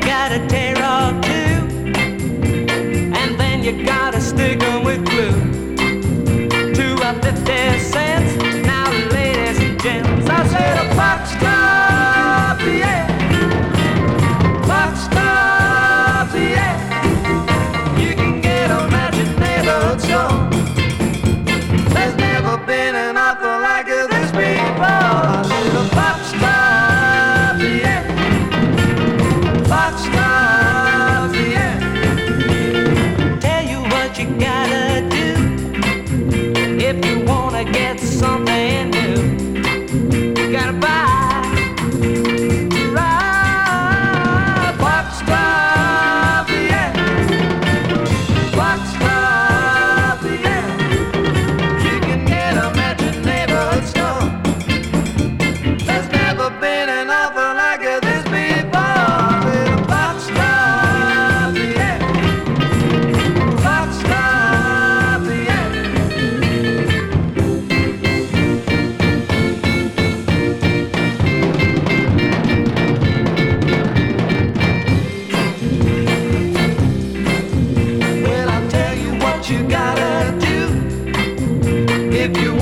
gotta tear off. man. gonna do. If you